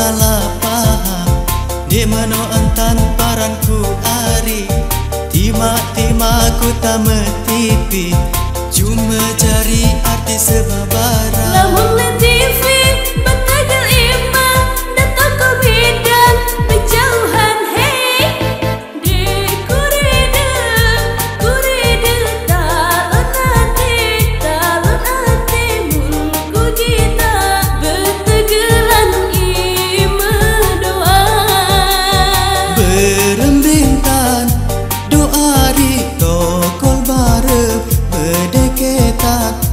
salah paham Di mana entan paranku ari Timak-timak ku tak metipi Cuma cari arti sebab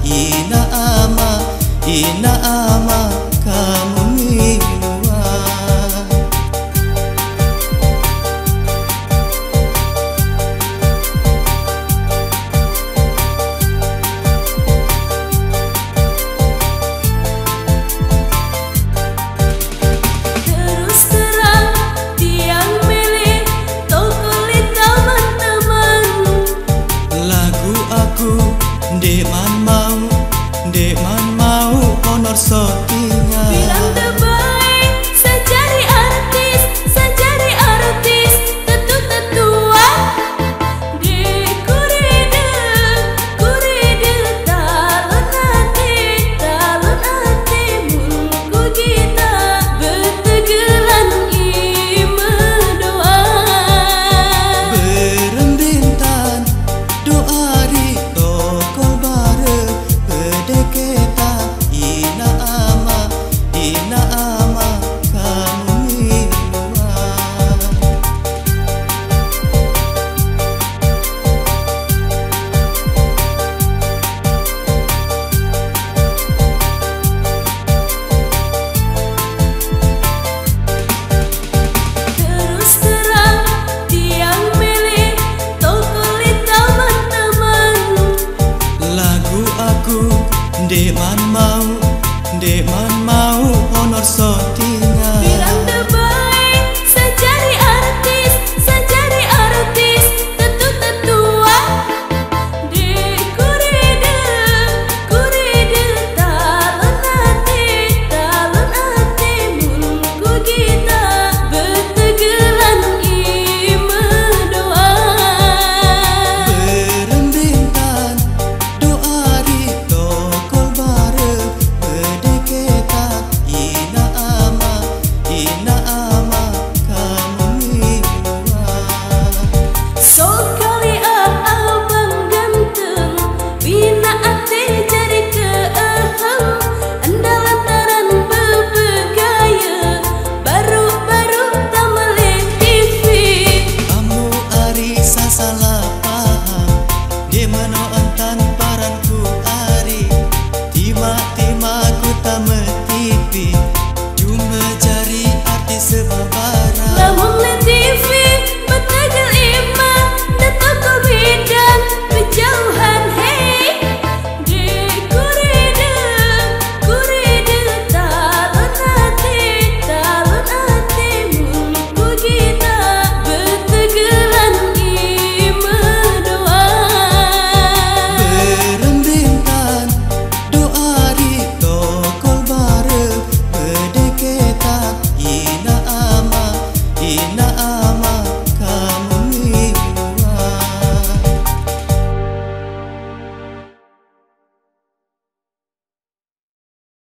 いいな的花。